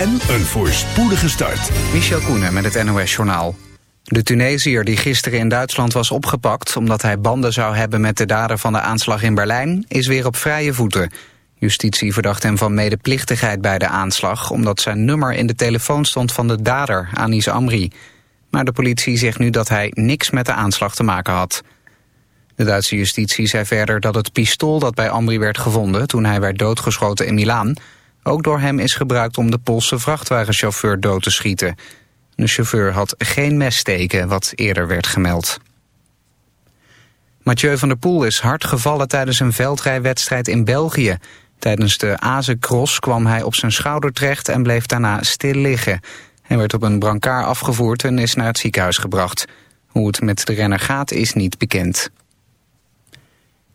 en een voorspoedige start. Michel Koenen met het NOS-journaal. De Tunesiër die gisteren in Duitsland was opgepakt... omdat hij banden zou hebben met de dader van de aanslag in Berlijn... is weer op vrije voeten. Justitie verdacht hem van medeplichtigheid bij de aanslag... omdat zijn nummer in de telefoon stond van de dader, Anis Amri. Maar de politie zegt nu dat hij niks met de aanslag te maken had. De Duitse justitie zei verder dat het pistool dat bij Amri werd gevonden... toen hij werd doodgeschoten in Milaan... ook door hem is gebruikt om de Poolse vrachtwagenchauffeur dood te schieten. De chauffeur had geen messteken, wat eerder werd gemeld. Mathieu van der Poel is hard gevallen tijdens een veldrijwedstrijd in België. Tijdens de Azen-cross kwam hij op zijn schouder terecht en bleef daarna stil liggen. Hij werd op een brancard afgevoerd en is naar het ziekenhuis gebracht. Hoe het met de renner gaat is niet bekend.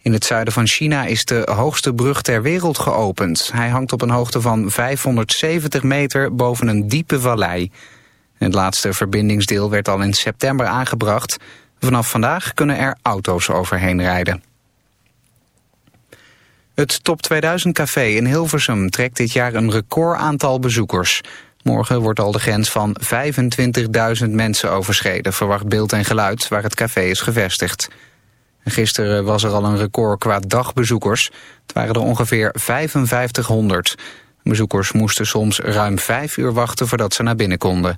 In het zuiden van China is de hoogste brug ter wereld geopend. Hij hangt op een hoogte van 570 meter boven een diepe vallei. Het laatste verbindingsdeel werd al in september aangebracht. Vanaf vandaag kunnen er auto's overheen rijden. Het Top 2000 Café in Hilversum trekt dit jaar een record aantal bezoekers. Morgen wordt al de grens van 25.000 mensen overschreden, verwacht beeld en geluid, waar het café is gevestigd. Gisteren was er al een record qua dagbezoekers. Het waren er ongeveer 5500. Bezoekers moesten soms ruim vijf uur wachten voordat ze naar binnen konden.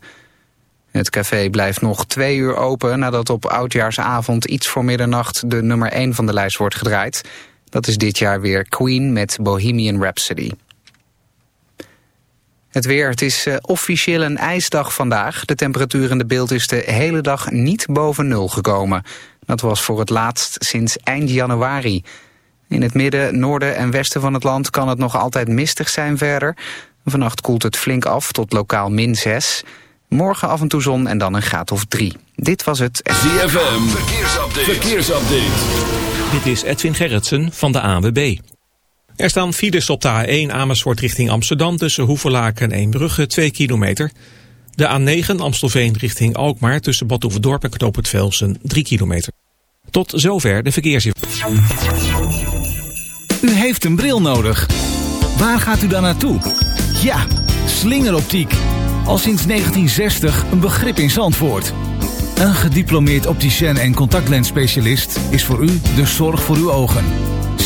Het café blijft nog twee uur open nadat op oudjaarsavond iets voor middernacht de nummer 1 van de lijst wordt gedraaid. Dat is dit jaar weer Queen met Bohemian Rhapsody. Het weer, het is uh, officieel een ijsdag vandaag. De temperatuur in de beeld is de hele dag niet boven nul gekomen. Dat was voor het laatst sinds eind januari. In het midden, noorden en westen van het land kan het nog altijd mistig zijn verder. Vannacht koelt het flink af tot lokaal min 6. Morgen af en toe zon en dan een graad of 3. Dit was het... ZFM, verkeersupdate. verkeersupdate. Dit is Edwin Gerritsen van de ANWB. Er staan files op de A1 Amersfoort richting Amsterdam... tussen Hoevelaken en Eembrugge, 2 kilometer... De A9 Amstelveen richting Alkmaar tussen Bad Oeverdorp en Knoop het Velsen 3 kilometer. Tot zover de verkeersinformatie. U heeft een bril nodig. Waar gaat u dan naartoe? Ja, slingeroptiek. Al sinds 1960 een begrip in Zandvoort. Een gediplomeerd opticien en contactlensspecialist is voor u de zorg voor uw ogen.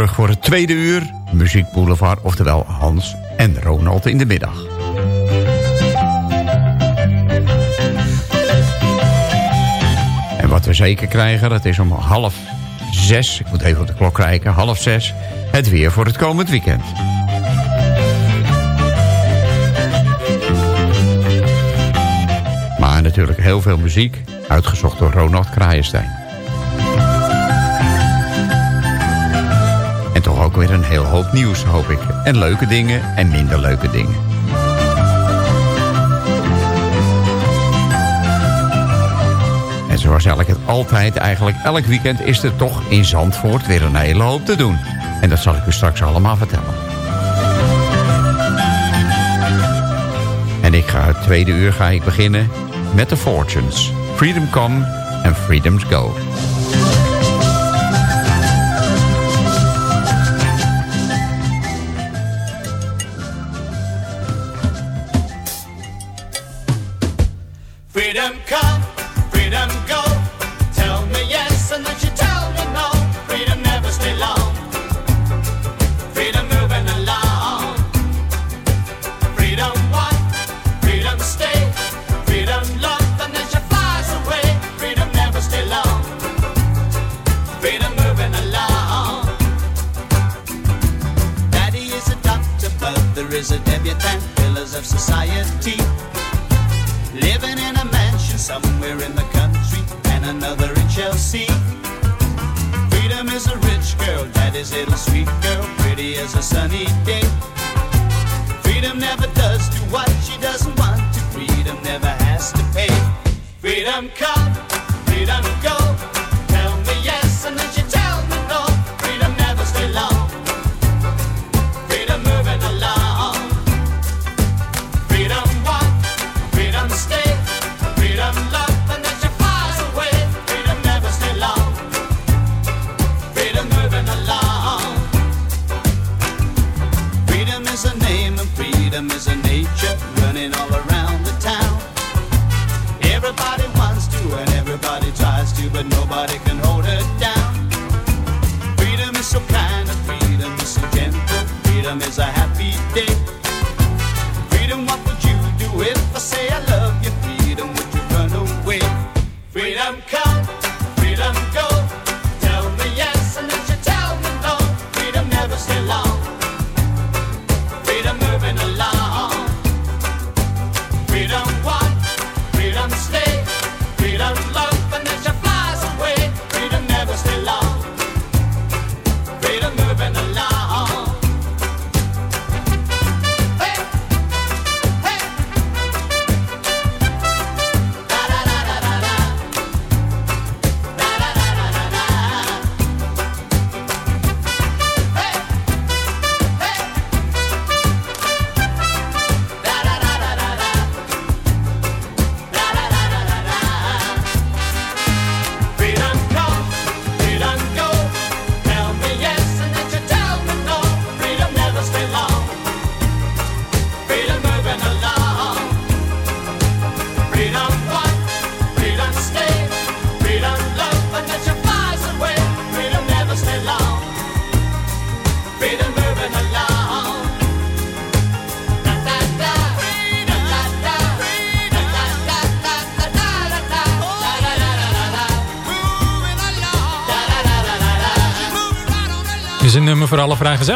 terug voor het tweede uur. Muziek Boulevard, oftewel Hans en Ronald in de middag. En wat we zeker krijgen, dat is om half zes... ik moet even op de klok kijken, half zes... het weer voor het komend weekend. Maar natuurlijk heel veel muziek, uitgezocht door Ronald Kraaienstein. Weer een heel hoop nieuws, hoop ik. En leuke dingen en minder leuke dingen. zoals elk, altijd eigenlijk, elk weekend is er toch in Zandvoort weer een hele hoop te doen. En dat zal ik u straks allemaal vertellen. En ik ga het tweede uur ga ik beginnen met de Fortunes. Freedom Come and Freedoms Go.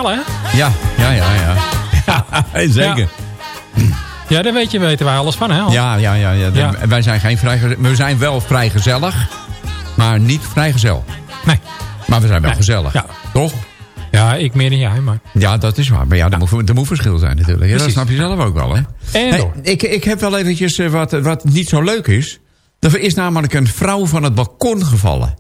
Hè? Ja, ja, ja, ja. Zeker. Ja, daar weet je, weten wij alles van, hè? Ja, ja, ja. ja. Ja. Wij zijn geen vrijgezel. We zijn wel vrijgezellig, maar niet vrijgezel. Nee. Maar we zijn wel Nee. gezellig. Ja. Toch? Ja, ik meer dan jij, maar... Ja, dat is waar. Maar ja, er, moet, er moet verschil zijn natuurlijk. Ja, dat snap je zelf ook wel, hè? En Hey, ik, ik heb wel eventjes eh, wat, wat niet zo leuk is. Er is namelijk een vrouw van het balkon gevallen.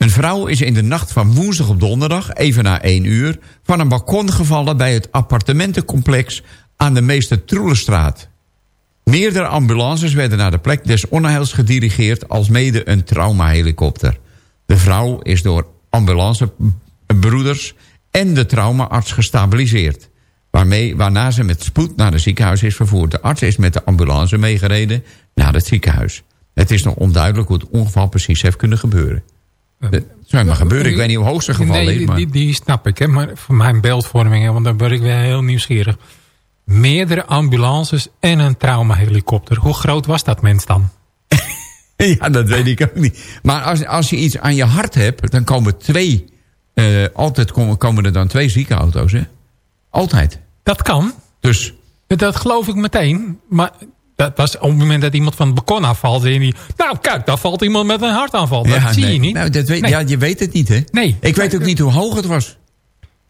Een vrouw is in de nacht van woensdag op donderdag, even na één uur... van een balkon gevallen bij het appartementencomplex aan de Meester Troelenstraat. Meerdere ambulances werden naar de plek des onheils gedirigeerd... als mede een traumahelikopter. De vrouw is door ambulancebroeders en de traumaarts gestabiliseerd. Waarmee, waarna ze met spoed naar het ziekenhuis is vervoerd. De arts is met de ambulance meegereden naar het ziekenhuis. Het is nog onduidelijk hoe het ongeval precies heeft kunnen gebeuren. Het zou maar gebeuren. Ik weet niet hoe hoog zijn geval nee, is. die, Maar... die, die snap ik, hè. Maar voor mijn beeldvorming, want dan ben ik weer heel nieuwsgierig. Meerdere ambulances en een traumahelikopter. Hoe groot was dat mens dan? Ja, dat weet ik ook niet. Maar als, als je iets aan je hart hebt, dan komen twee... eh, altijd komen, komen er dan twee ziekenauto's, hè? Altijd. Dat kan. Dus Dat geloof ik meteen. Maar dat was op het moment dat iemand van het balkon afvalt. En die, nou kijk, daar valt iemand met een hartaanval. Dat zie nee. je niet. Nou, dat weet, Nee. Ja, je weet het niet, hè? Nee. Ik weet ook niet hoe hoog het was.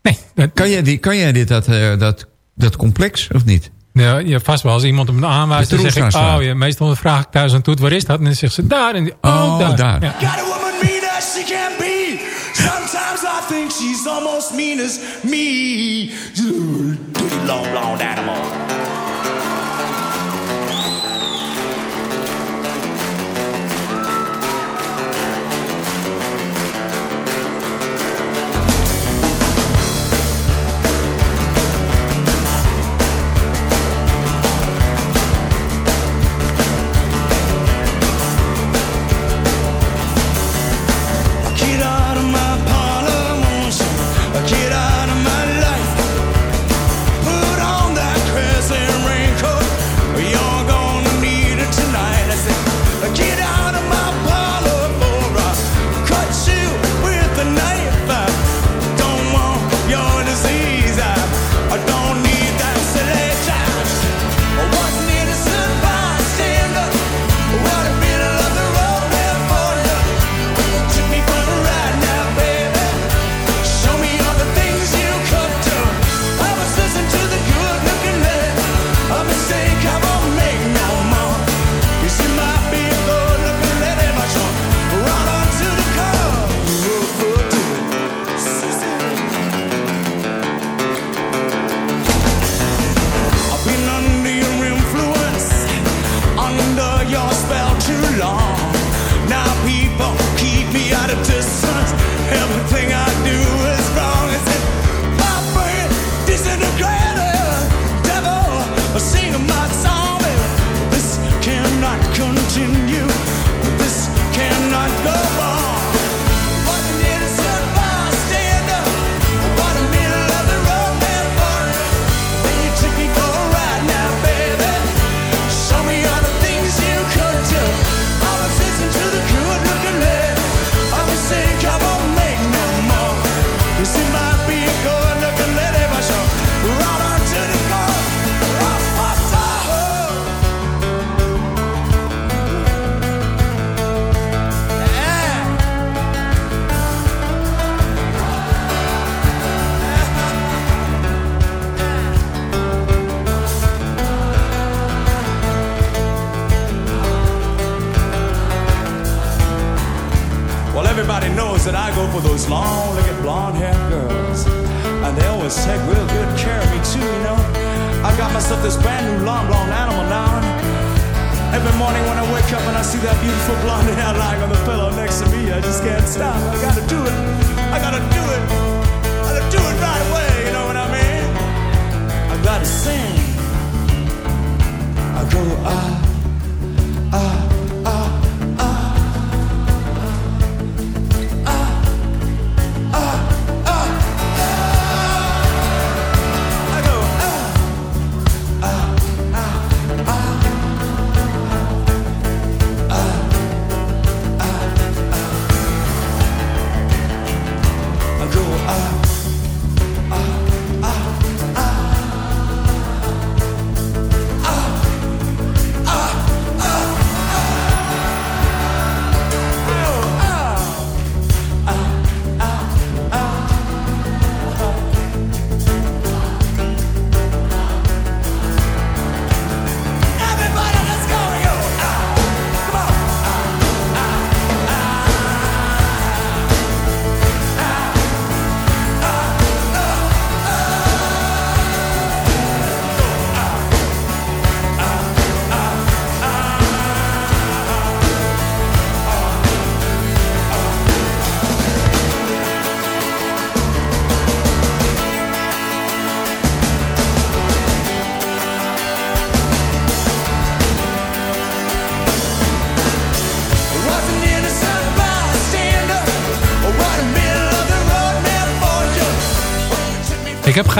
Nee, dat- Kan jij, die, kan jij dit, dat, eh, dat, dat complex, of niet? Ja, ja, vast wel. Als iemand hem aanwijst, dan zeg ik... Oh, ja, meestal vraag ik thuis aan Toet, waar is dat? En dan zegt ze, daar. En die, oh, Oh, daar. daar. Ja. Got a woman mean as she can be. Sometimes I think she's almost mean as me. Long animal.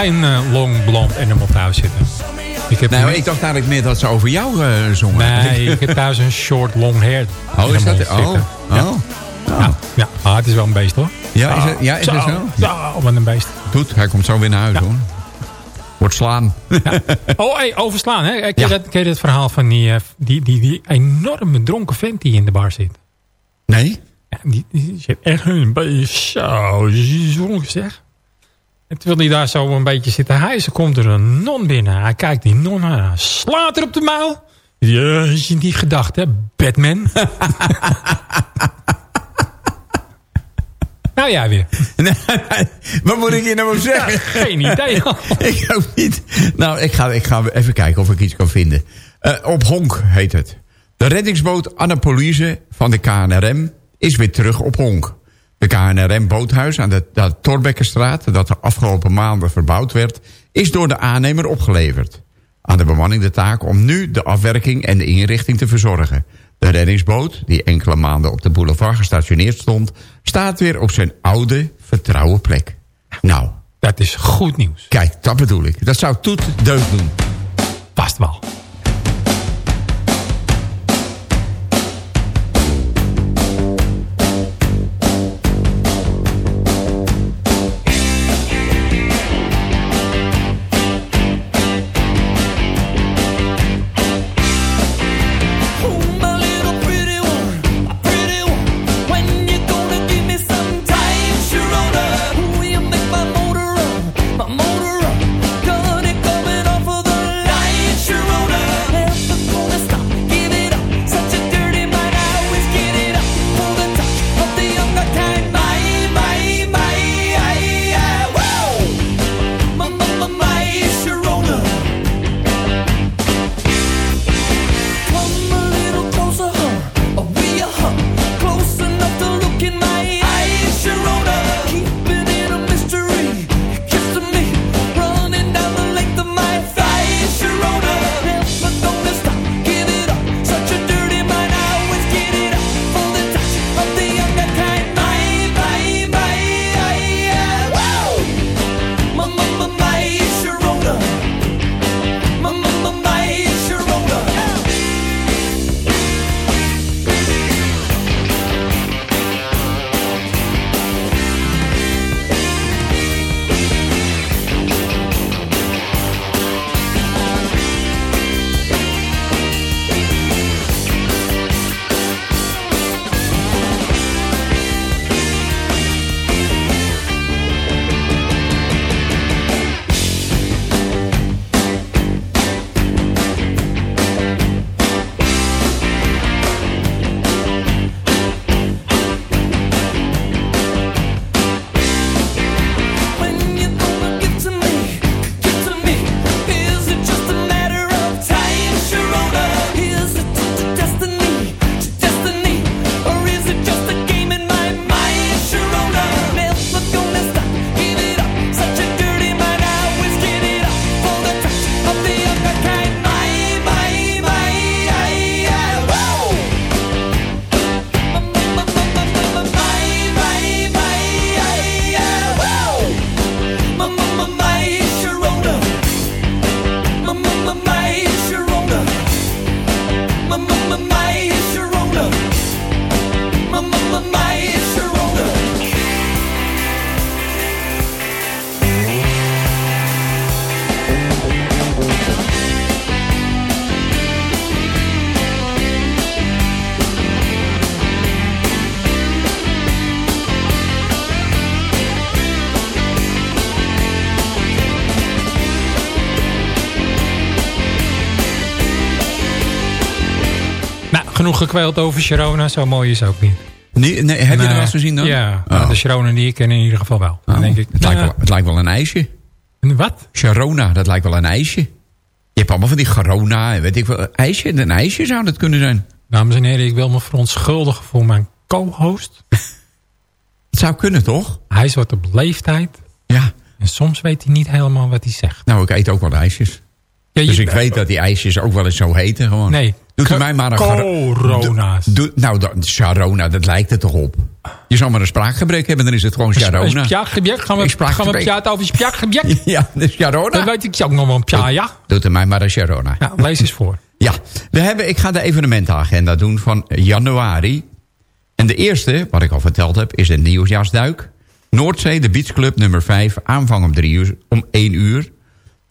Geen eh, long blond animal thuis zitten. Ik heb Nou, ik dacht eigenlijk meer dat ze over jou eh, zongen. Nee, ik heb thuis een short long hair Oh, is dat... Oh, zitten. Ja. oh. Ja, ja. Ah, het is wel een beest hoor. Ja, is het, ja, is het zo? Zo, wat een beest. Goed, hij komt zo weer naar huis, hoor. Wordt slaan. Oh, hey, overslaan. Hè? Ken, je Ja. dat, ken je dat verhaal van die, eh, die, die, die enorme dronken vent die in de bar zit? Nee? Ja, die, die zit echt een beetje zo dronken zeg. En terwijl hij daar zo een beetje zit te hijsen, komt er een non binnen. Hij kijkt die non aan, slaat er op de mouw. Ja, is je niet gedacht, hè, Batman? nou ja, weer. Nee, nee, wat moet ik hier nou op zeggen? Geen idee. ik ook niet. Nou, ik ga, ik ga even kijken of ik iets kan vinden. Eh, op Honk heet het. De reddingsboot Annapolise van de KNRM is weer terug op Honk. De KNRM-boothuis aan de, de Torbekkenstraat... dat de afgelopen maanden verbouwd werd... is door de aannemer opgeleverd. Aan de bemanning de taak om nu de afwerking en de inrichting te verzorgen. De reddingsboot, die enkele maanden op de boulevard gestationeerd stond... staat weer op zijn oude, vertrouwen plek. Nou, Dat is goed nieuws. kijk, dat bedoel ik. Dat zou Toet deugd doen. Past wel. Genoeg over Sharona. Zo mooi is ook niet. Nee, nee, heb je er Nee. wel eens gezien dan? Ja, Oh. de Sharona die ik ken in ieder geval wel. Oh, denk ik, het, lijkt nou, wel, het lijkt wel een ijsje. Wat? Sharona, dat lijkt wel een ijsje. Je hebt allemaal van die Garona en weet ik wel. IJsje, een ijsje zou dat kunnen zijn. Dames en heren, ik wil me verontschuldigen voor mijn co-host. Het zou kunnen, toch? Hij is wat op leeftijd. Ja. En soms weet hij niet helemaal wat hij zegt. Nou, ik eet ook wel ijsjes. Ja, Dus ik weet dat die ijsjes ook wel eens zo heten gewoon. Nee. Doet u mij maar een... Corona's. Nou, dat, Sharona, dat lijkt er toch op. Je zal maar een spraakgebrek hebben, dan is het gewoon Sharona. Gaan we, gaan we praten over spjaaggebjek? Ja, de Sharona. Dan weet ik ook nog wel een pja, ja. Doet er mij maar een Sharona. Ja, lees eens voor. Ja, we hebben, ik ga de evenementenagenda doen van januari. En de eerste, wat ik al verteld heb, is een nieuwsjaarsduik. Noordzee, de Beachclub nummer 5, aanvang om, drie uur, om 1 uur.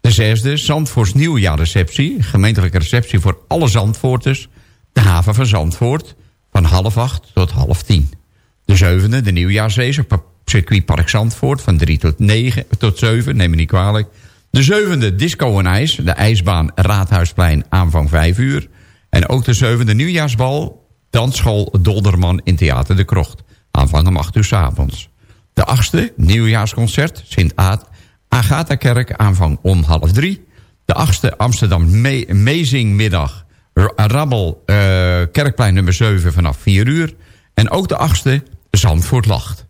De zesde, Zandvoorts nieuwjaarreceptie. Gemeentelijke receptie voor alle Zandvoorters. De haven van Zandvoort, van half acht tot half tien. De zevende, de nieuwjaarsrace op circuitpark Zandvoort van 3 tot 9 tot 7, neem me niet kwalijk. De zevende Disco en IJs, de ijsbaan Raadhuisplein, aanvang 5 uur. En ook de zevende nieuwjaarsbal, dansschool Dolderman in Theater de Krocht. Aanvang om 8 uur 's avonds. De achtste nieuwjaarsconcert, Sint Agatha-kerk, aanvang om half drie. De achtste Amsterdam Me Mezingmiddag, Rabbel, eh, Kerkplein nummer 7 vanaf 4 uur. En ook de achtste Zandvoort Lacht.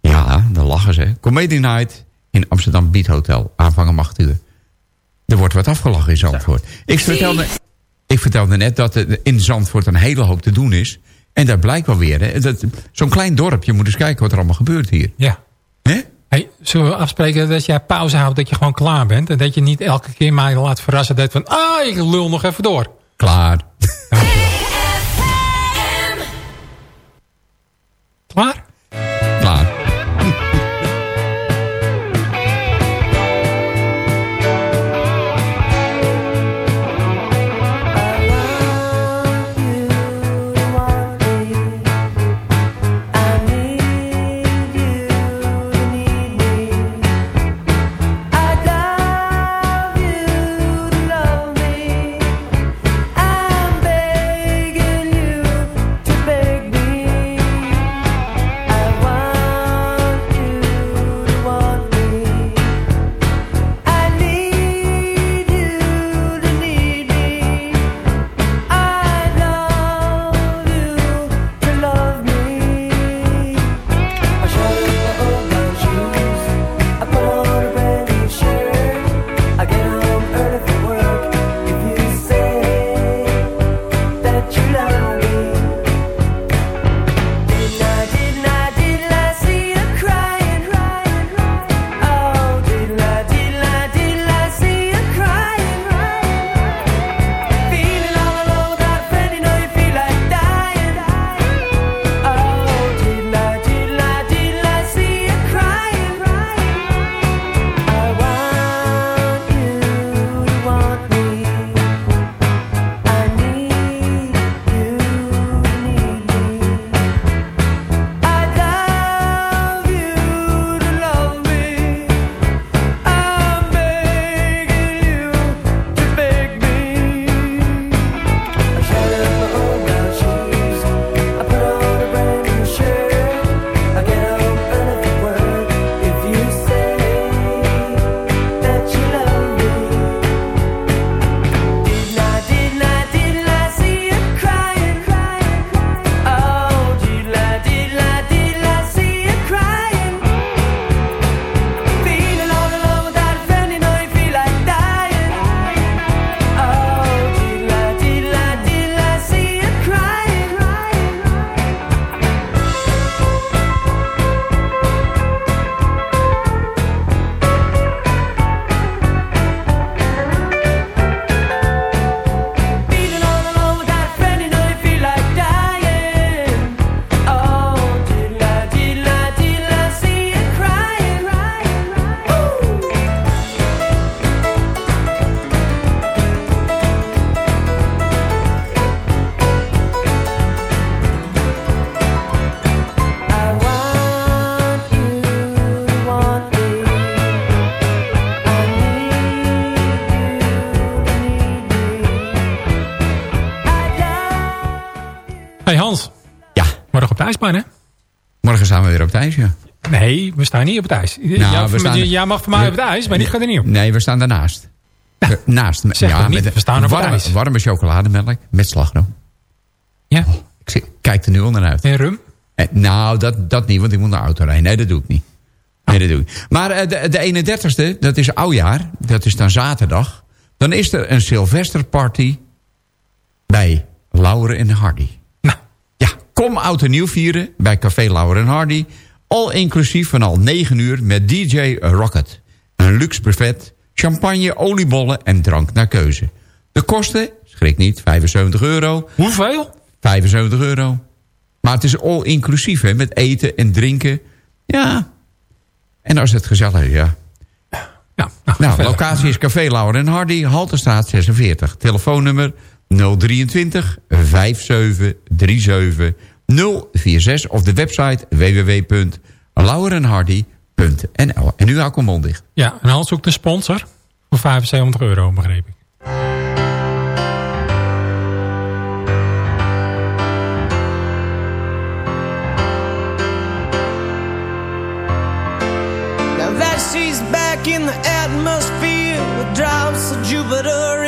Ja, daar lachen ze. Comedy Night in Amsterdam Beat Hotel. Aanvang om 8 uur. Er wordt wat afgelachen in Zandvoort. Ik vertelde, ik vertelde net dat er in Zandvoort een hele hoop te doen is. En daar blijkt wel weer. Zo'n klein dorpje, moet eens kijken wat er allemaal gebeurt hier. Ja. Zullen we afspreken dat jij pauze houdt, dat je gewoon klaar bent? En dat je niet elke keer mij laat verrassen dat van... Ah, ik lul nog even door. Klaar? Niet op het ijs. Nou, ja, we staan- Jij mag voor mij op het ijs, maar ik ga er niet op. Nee, we staan daarnaast. Eh, Naast. met we staan op het warme, ijs. warme chocolademelk met slagroom. Ja. Ik zie- kijk er nu al naar uit. En rum? Eh, nou, dat, dat niet, want ik moet naar de auto rijden. Nee, dat doe ik niet. Nee, dat doe ik. Maar eh, de, de 31ste, dat is oudjaar. Dat is dan zaterdag. Dan is er een Sylvesterparty bij Lauren en Hardy. Nou. Ja, kom oud en nieuw vieren bij Café Lauren en Hardy. Al inclusief van al 9 uur met DJ Rocket. Een luxe buffet, champagne, oliebollen en drank naar keuze. De kosten, schrik niet, 75 euro. Hoeveel? 75 euro. Maar het is all inclusief, hè, met eten en drinken. Ja. En als het gezellig is, ja. Ja, Nou, locatie is Café Lauwer en Hardy, Halterstraat 46. Telefoonnummer 023 57 37 046 of de website laurenhardy.nl. En nu hou ik mijn mond dicht. Ja, en Hans zoekt een sponsor voor 75 euro, begreep ik. Now that she's back in the atmosphere with drops of Jupiter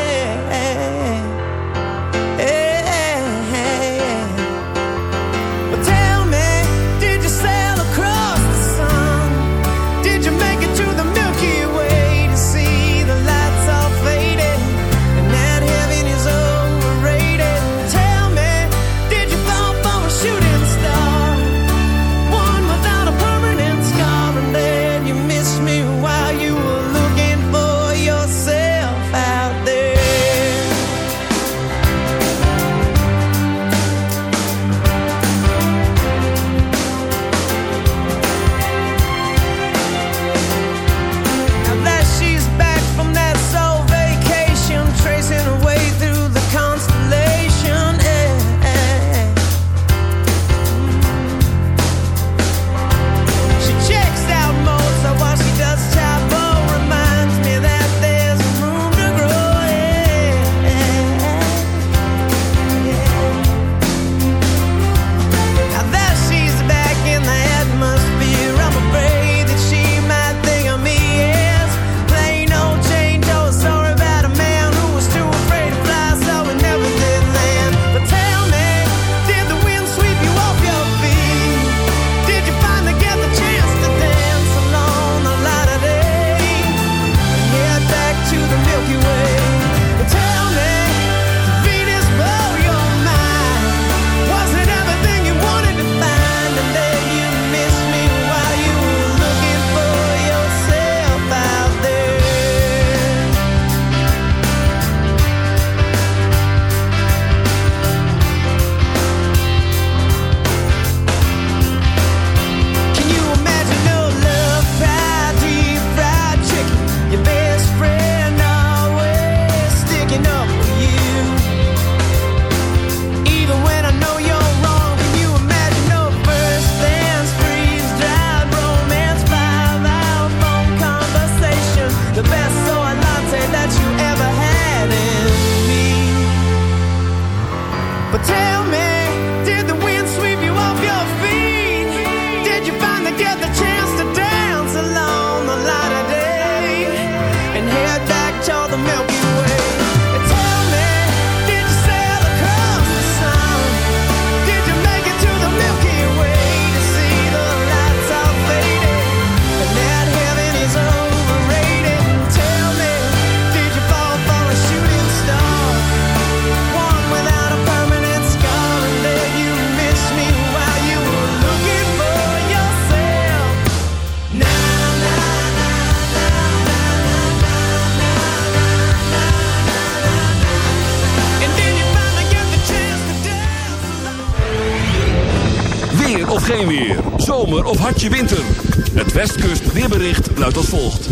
Westkust weerbericht luidt als volgt.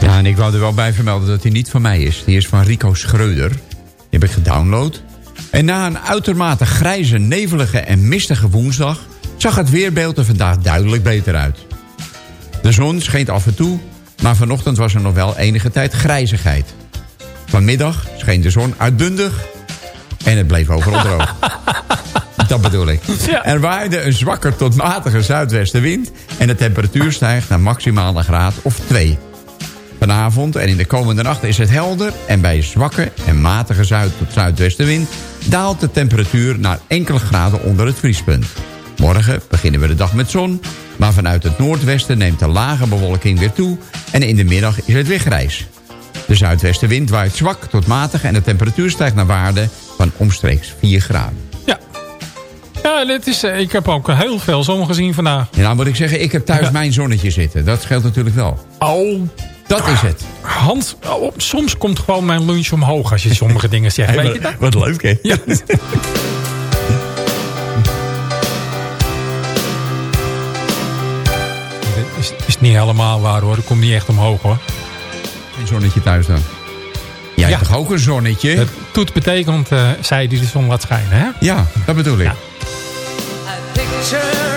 Ja, en ik wou er wel bij vermelden dat hij niet van mij is. Die is van Rico Schreuder. Die heb ik gedownload. En na een uitermate grijze, nevelige en mistige woensdag... zag het weerbeeld er vandaag duidelijk beter uit. De zon scheen af en toe, maar vanochtend was er nog wel enige tijd grijzigheid. Vanmiddag scheen de zon uitbundig en het bleef overal droog. Dat bedoel ik. Er waaide een zwakker tot matige zuidwestenwind... en de temperatuur stijgt naar maximaal een graad of 2. Vanavond en in de komende nacht is het helder... en bij zwakke en matige zuid- tot zuidwestenwind... daalt de temperatuur naar enkele graden onder het vriespunt. Morgen beginnen we de dag met zon... maar vanuit het noordwesten neemt de lage bewolking weer toe... en in de middag is het weer grijs. De zuidwestenwind waait zwak tot matig... en de temperatuur stijgt naar waarde van omstreeks 4 graden. Ja. Dit is, eh, ik heb ook heel veel zon gezien vandaag. Ja, nou moet ik zeggen, ik heb thuis Ja. mijn zonnetje zitten. Dat scheelt natuurlijk wel. Oh, Dat is het. Hans, oh, soms komt gewoon mijn lunch omhoog als je sommige dingen zegt. Weet je dat? Wat leuk, hè? Ja. Is, is niet helemaal waar hoor. Het komt niet echt omhoog hoor. Een zonnetje thuis dan. Jij Ja. hebt toch ook een zonnetje? Het toet betekent eh, zij die de zon laat schijnen hè? Ja, dat bedoel ik. Ja. I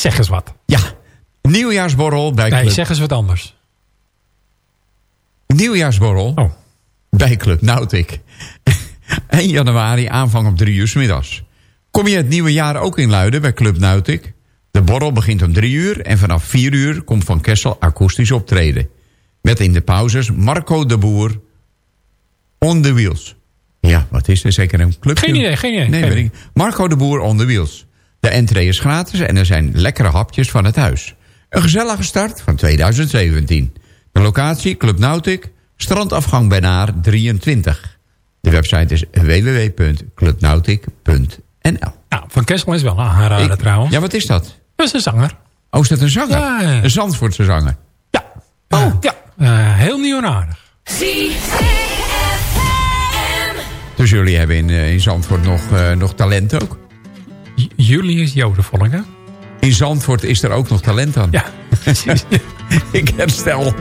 zeg eens wat. Ja. Nieuwjaarsborrel bij Nee, Club... zeg eens wat anders. Nieuwjaarsborrel Oh. bij Club Nautic. 1 januari aanvang op 3 uur 's middags. Kom je het nieuwe jaar ook in Luiden bij Club Nautic? De borrel begint om 3 uur en vanaf 4 uur komt Van Kessel akoestisch optreden. Met in de pauzes Marco de Boer on the wheels. Ja, wat is er? Zeker een clubje? Geen idee, geen idee. Nee, Geen weet ik. Marco de Boer on the wheels. De entree is gratis en er zijn lekkere hapjes van het huis. Een gezellige start van 2017. De locatie Club Nautic, strandafgang Benaar 23. De website is www.clubnautic.nl nou, Van Kessel is wel een aanrader Ik, trouwens. Ja, wat is dat? Dat is een zanger. Oh, is dat een zanger? Een Zandvoortse zanger? Ja. Oh, ja. Eh, heel nieuw en aardig. Dus jullie hebben in, eh, in Zandvoort nog, eh, nog talent ook? Julius is hè? In Zandvoort is er ook nog talent aan. Ja, precies. Ik herstel.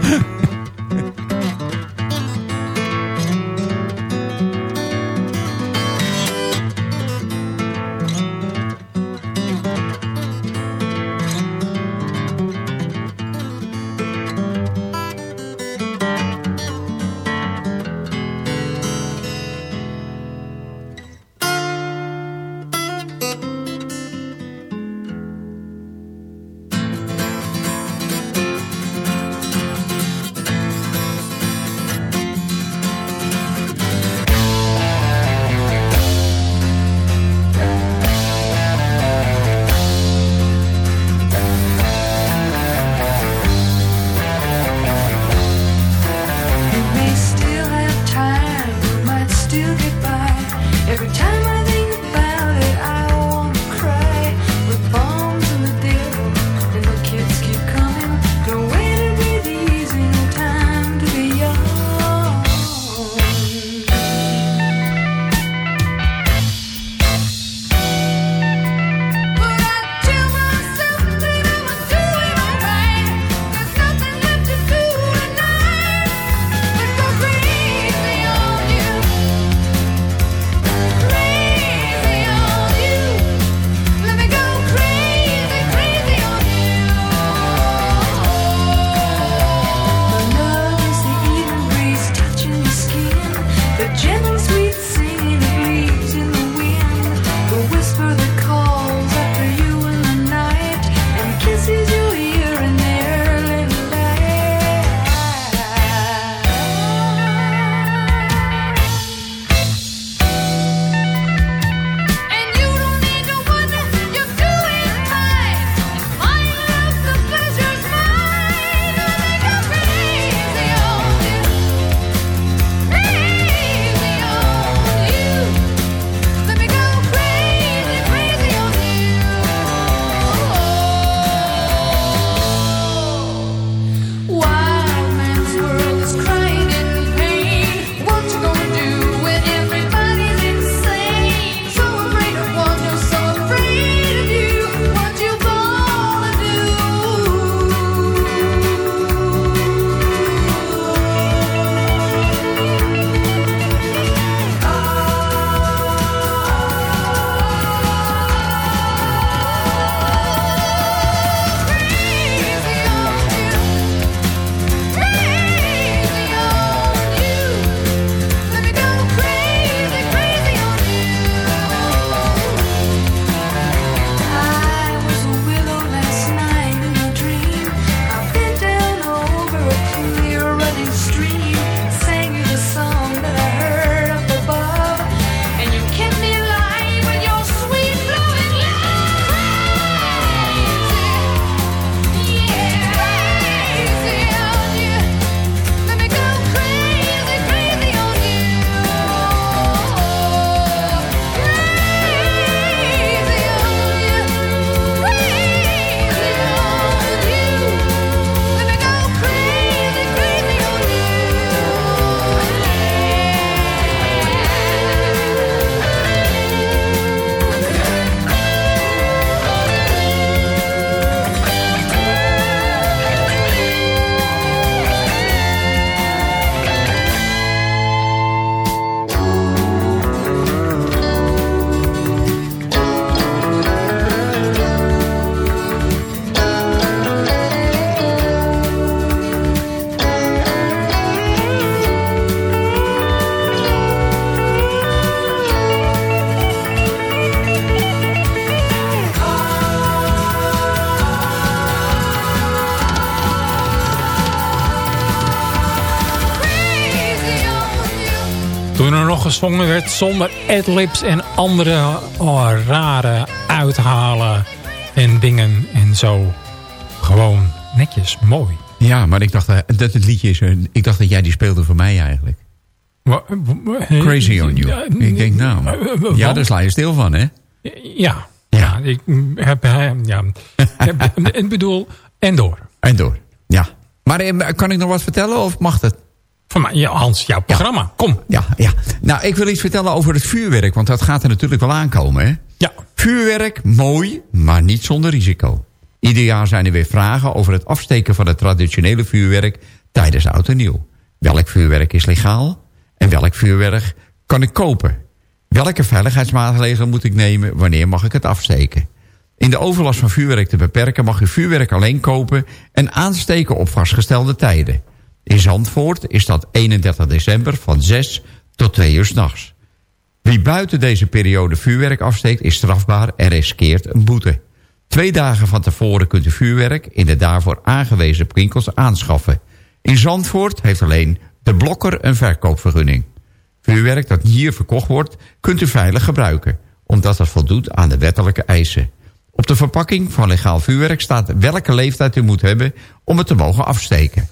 Toen er nog gezongen werd zonder adlibs en andere oh, rare uithalen en dingen en zo. Gewoon netjes, mooi. Ja, maar ik dacht eh, dat het liedje is... Eh, ik dacht dat jij die speelde voor mij eigenlijk. Eh, Crazy on you. Ik denk nou, ja, daar sla je stil van, hè? Ja, ja. ja ik heb... Ja, ik bedoel, en door. En door, ja. Maar kan ik nog wat vertellen of mag dat? Van mij, ja, Hans, jouw programma. Kom. Ja, ja. Nou, ik wil iets vertellen over het vuurwerk, want dat gaat er natuurlijk wel aankomen, hè? Ja. Vuurwerk, mooi, maar niet zonder risico. Ieder jaar zijn er weer vragen over het afsteken van het traditionele vuurwerk tijdens oud en nieuw. Welk vuurwerk is legaal en welk vuurwerk kan ik kopen? Welke veiligheidsmaatregelen moet ik nemen? Wanneer mag ik het afsteken? In de overlast van vuurwerk te beperken mag u vuurwerk alleen kopen en aansteken op vastgestelde tijden. In Zandvoort is dat 31 december van 6 tot 2 uur s'nachts. Wie buiten deze periode vuurwerk afsteekt is strafbaar en riskeert een boete. Twee dagen van tevoren kunt u vuurwerk in de daarvoor aangewezen winkels aanschaffen. In Zandvoort heeft alleen de blokker een verkoopvergunning. Vuurwerk dat hier verkocht wordt kunt u veilig gebruiken... omdat dat voldoet aan de wettelijke eisen. Op de verpakking van legaal vuurwerk staat welke leeftijd u moet hebben... om het te mogen afsteken.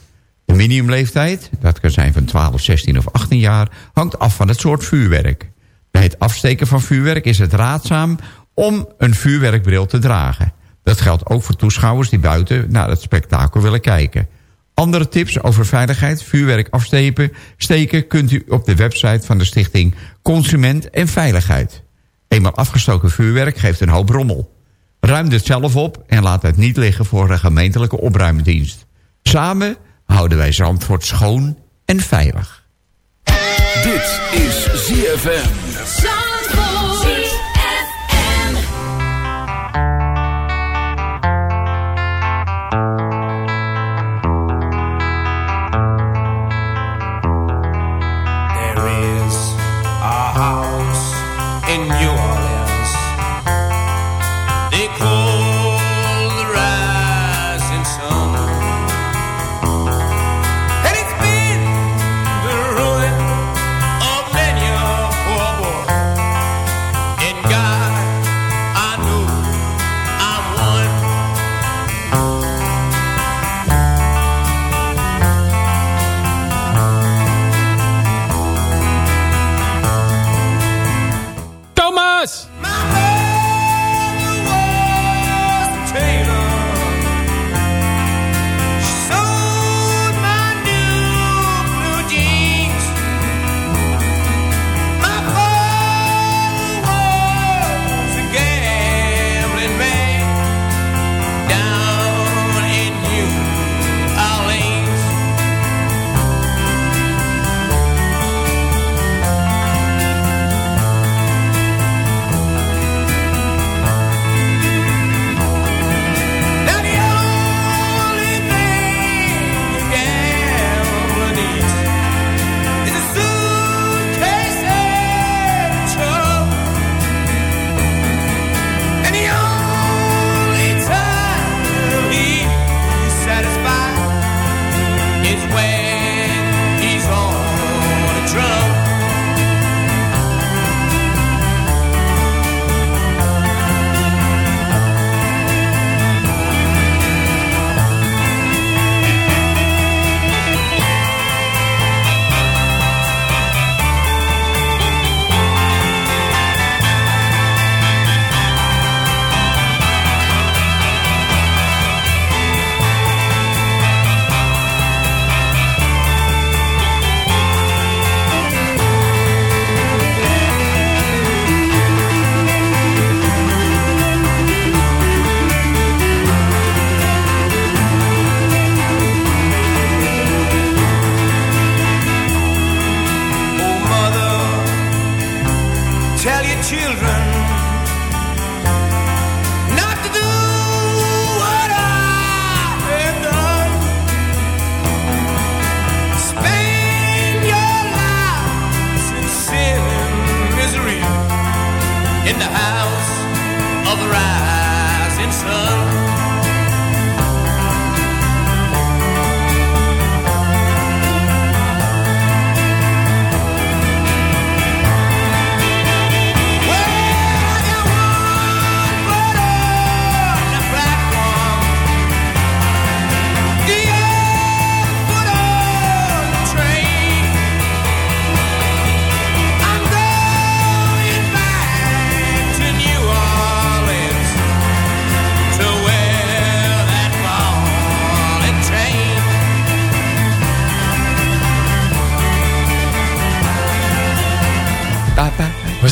De minimumleeftijd, dat kan zijn van 12, 16 of 18 jaar... hangt af van het soort vuurwerk. Bij het afsteken van vuurwerk is het raadzaam om een vuurwerkbril te dragen. Dat geldt ook voor toeschouwers die buiten naar het spektakel willen kijken. Andere tips over veiligheid, vuurwerk afsteken... steken kunt u op de website van de stichting Consument en Veiligheid. Eenmaal afgestoken vuurwerk geeft een hoop rommel. Ruim dit zelf op en laat het niet liggen voor een gemeentelijke opruimdienst. Samen houden wij Zandvoort schoon en veilig. Dit is ZFM. There drunk.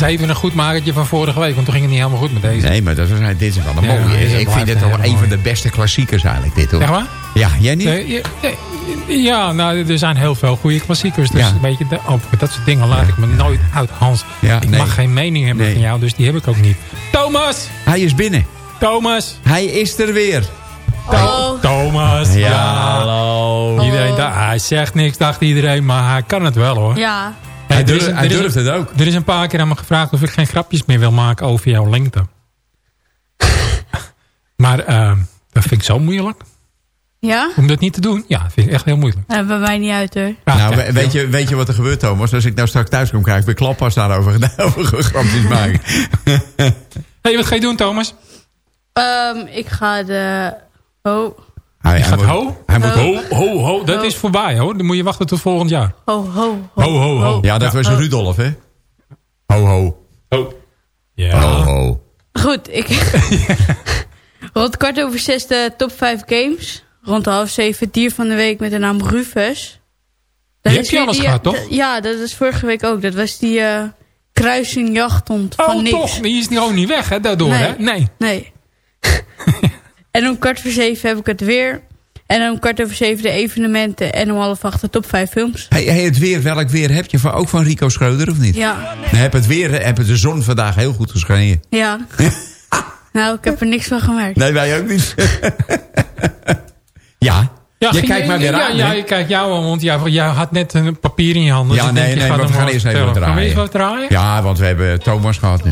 Even een goed makertje van vorige week, want toen ging het niet helemaal goed met deze. Nee, maar dat was, dit is wel een Ja, mooie. Ik vind het toch een van de beste klassiekers eigenlijk, dit hoor. Zeg maar? Ja, jij niet? Nee, ja, ja, ja, nou, er zijn heel veel goede klassiekers. Dus Ja. een beetje de, over dat soort dingen laat ik me nooit uit, Hans. Ja, ik nee. mag geen mening hebben Nee. van jou, dus die heb ik ook niet. Thomas! Hij is binnen. Thomas! Hij is er weer. Tho- Thomas! Ja, hallo. Iedereen dacht, hij zegt niks, dacht iedereen, maar hij kan het wel hoor. Ja. Hij is durft- hij het ook. Er is een paar keer aan me gevraagd of ik geen grapjes meer wil maken over jouw lengte. maar ehm, dat vind ik zo moeilijk. Ja? Om dat niet te doen, ja, dat vind ik echt heel moeilijk. Dat bij mij niet uit hoor. Nou, weet je, weet je wat er gebeurt, Thomas? Als ik nou straks thuis kom, krijg ik weer klappas daarover over grapjes maken. hey, wat ga je doen, Thomas? Ehm, ik ga de... Oh, Hij, Je gaat moet- ho? Hij moet Ho. Ho, ho, dat is voorbij hoor. Dan moet je wachten tot volgend jaar. ho, ho, Ho, ho, ho. Ja, dat was Oh. Rudolf, hè? Ho, ho. Ja. Ho, ho. Goed, ik... Rond kwart over zes de top 5 games. Rond half zeven dier van de week met de naam Rufus. Dat Die is heb je alles die- gehad, toch? d- Ja, dat is vorige week ook. Dat was die eh kruising jachthond van Oh, niks. toch? Die is gewoon niet weg, hè, daardoor, Nee. hè? Nee. Nee. en om kwart voor zeven heb ik het weer. En om kwart over zeven de evenementen. En om half acht de top 5 films. Hey, hey, het weer, welk weer heb je? Van, ook van Rico Schreuder, of niet? Ja, Nee, heb het weer, heb het de zon vandaag heel goed geschenen. ja. nou, ik heb er niks van gemerkt. Nee, wij ook niet. ja. Ja, je kijkt maar weer ja, aan, Ja, je kijkt jou aan, want jij, jij had net een papier in je handen. Ja, dus ik nee, nee, maar we gaan eerst even wat. Gaan we draaien. eerst wat draaien? Ja, want we hebben Thomas gehad nu.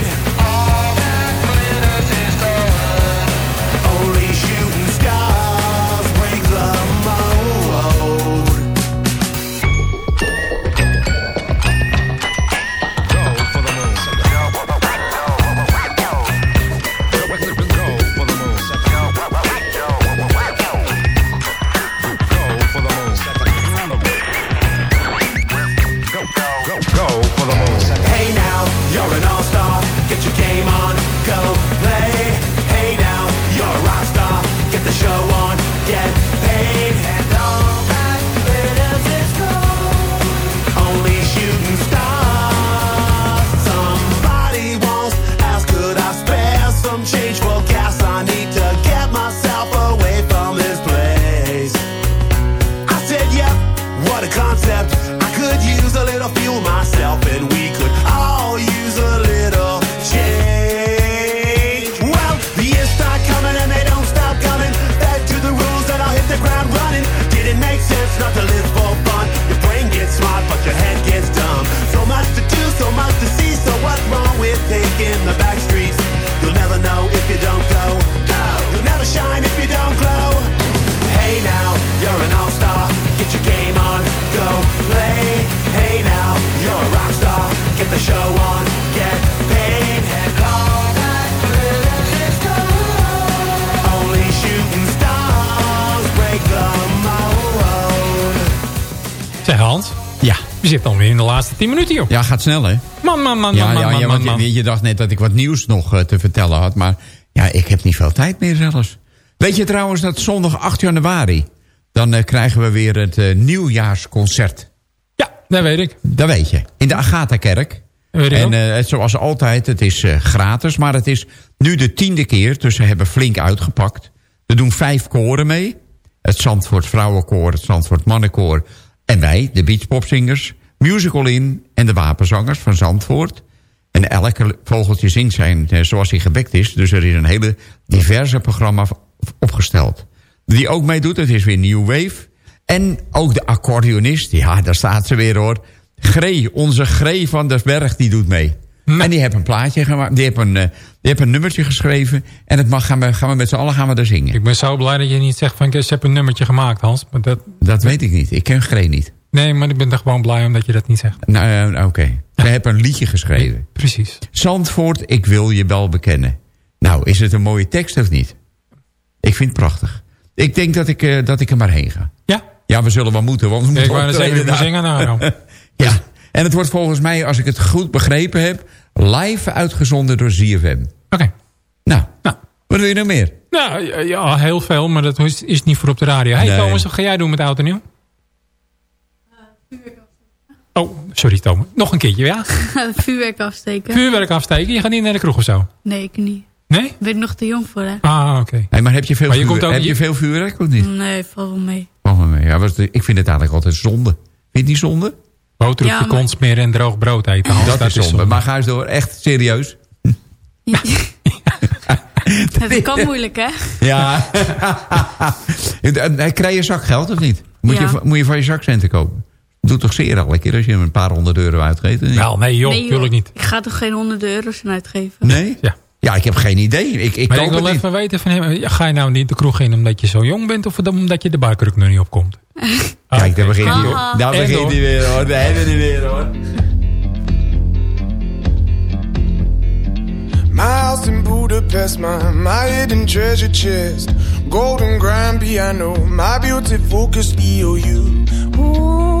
De laatste 10 minuten, joh. Ja, gaat snel, hè? Man, man, man, Ja, man, ja, man, ja, man, man. je, je dacht net dat ik wat nieuws nog eh, te vertellen had. Maar ja, ik heb niet veel tijd meer zelfs. Weet je trouwens dat zondag 8 januari... dan eh, krijgen we weer het eh, nieuwjaarsconcert. Ja, dat weet ik. Dat weet je. In de Agatha-kerk. En het, zoals altijd, het is gratis, maar het is nu de tiende keer. Dus ze hebben flink uitgepakt. Er doen vijf koren mee. Het Zandvoort Vrouwenkoor, het Zandvoort Mannenkoor... en wij, de Beachpopzingers, Musical In... en de Wapenzangers van Zandvoort. En elke vogeltje zingt zijn eh, zoals hij gebekt is. Dus er is een hele diverse programma opgesteld. Die ook meedoet, het is weer New Wave. En ook de accordeonist, ja, daar staat ze weer hoor. Gree, onze Gree van der Berg, die doet mee. En die heeft een plaatje gemaakt, die heeft een, eh, die heeft een nummertje geschreven. En het mag, gaan, we, gaan we met z'n allen gaan we daar zingen. Ik ben zo blij dat je niet zegt van ik heb een nummertje gemaakt Hans. Maar dat, Dat weet ik niet, ik ken Gree niet. Nee, maar ik ben er gewoon blij omdat je dat niet zegt. Nou, eh, oké. Ze hebben een liedje geschreven. Precies. Zandvoort, ik wil je wel bekennen. Nou, is het een mooie tekst of niet? Ik vind het prachtig. Ik denk dat ik, eh, dat ik er maar heen ga. Ja? Ja, we zullen wel moeten, want we moeten moet optreden zingen nou. nou. Ja, en het wordt volgens mij, als ik het goed begrepen heb... live uitgezonden door ZFM. Oké. Nou, Nou. wat wil je nog meer? Nou, ja, heel veel, maar dat is, niet voor op de radio. Hey Nee. Thomas, wat ga jij doen met Oud en Nieuw? Oh, sorry Thomas. Nog een keertje, ja? Vuurwerk afsteken. Vuurwerk afsteken. Je gaat niet naar de kroeg of zo? Nee, ik niet. Nee? Ben ik nog te jong voor, hè? Ah, oké. Hey, maar heb je veel, Maar je vuur- komt ook- heb je je- veel vuurwerk of niet? Nee, val wel mee. Oh, maar mee. Ja, ik vind het eigenlijk altijd zonde. Vind je het niet zonde? Boter op Ja, de maar- kont smeren en droog brood eten. Dat, is zonde. Maar ga eens door. Echt serieus. Dat kan moeilijk, hè? Ja. En, Krijg je zakgeld of niet? Moet, Ja. je, moet je van je zakcenten kopen? Doe toch zeer al een keer als je een paar honderd euro uitgeeft? Wel, nee joh, nee, joh. natuurlijk niet. Ik ga toch geen honderden euro's aan uitgeven? Nee? Ja. Ja, ik heb geen idee. Ik, ik Maar ik wil even weten van hem. ja, Ga je nou niet de kroeg in omdat je zo jong bent... of omdat je de barkruk nog niet opkomt? Kijk, daar begint hij hoor. Daar begint hij weer hoor. Daar hebben we die weer hoor. My house in Budapest, my, my hidden treasure chest. Golden grand piano, my beauty focused EOU. Ooh, you,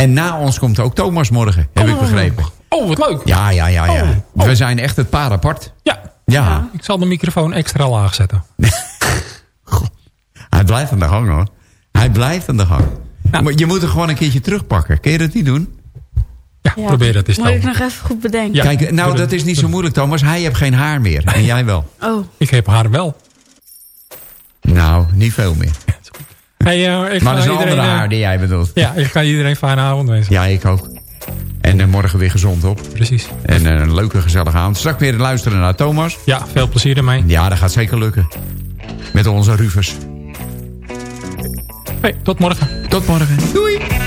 En na ons komt ook Thomas morgen, heb ik begrepen. Oh, wat leuk. Ja, ja, ja, ja. Oh, We zijn echt het paar apart. Ja. Ja. Ik zal de microfoon extra laag zetten. Hij blijft aan de gang hoor. Hij blijft aan de gang. Maar je moet er gewoon een keertje terugpakken. Kun je dat niet doen? Ja, probeer dat eens Moet ik nog even goed bedenken. Kijk, nou dat is niet zo moeilijk Thomas. Hij heeft geen haar meer. En jij wel. Oh, Ik heb haar wel. Nou, niet veel meer. Hey, eh, ik Maar dat is een iedereen, andere eh, haar die jij bedoelt. Ja, ik ga iedereen fijne avond wensen. Ja, ik ook. En eh, morgen weer gezond op. Precies. En eh, een leuke gezellige avond. Straks weer luisteren naar Thomas. Ja, veel plezier ermee. Ja, dat gaat zeker lukken. Met onze Rufus. Hey, tot morgen. Tot morgen. Doei.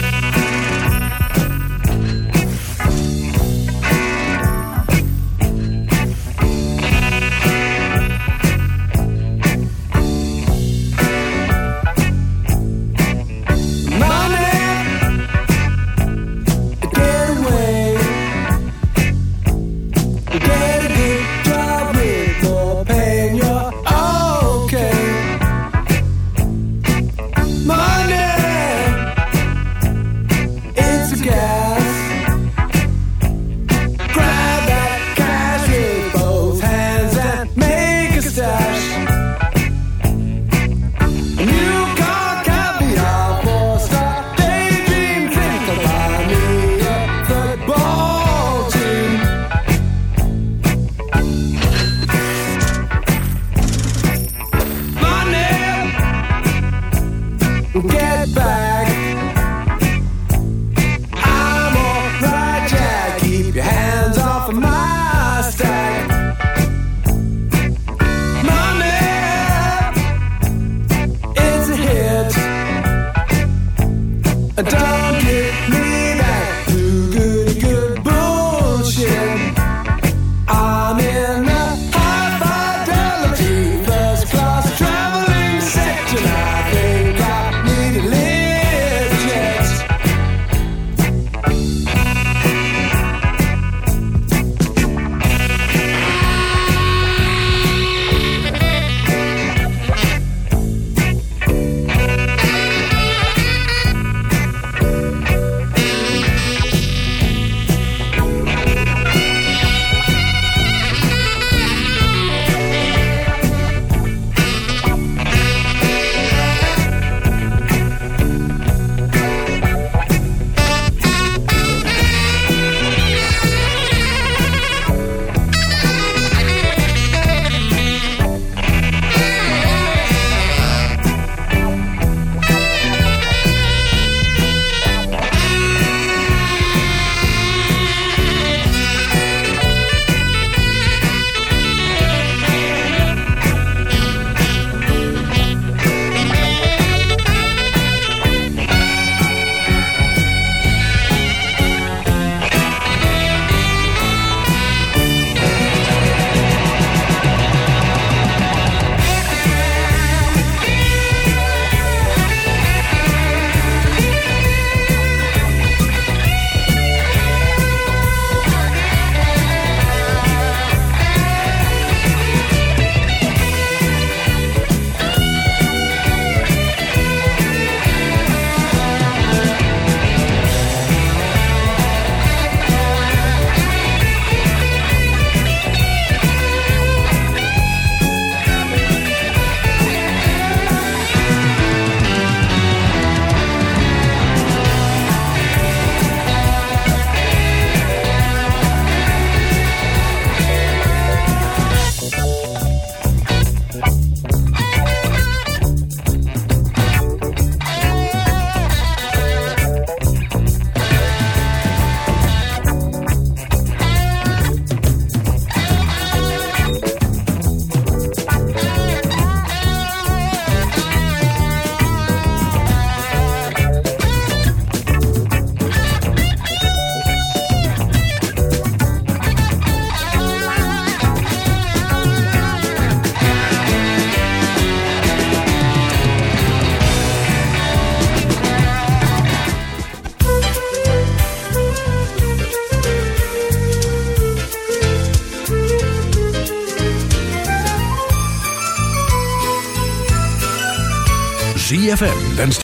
ZFM wenst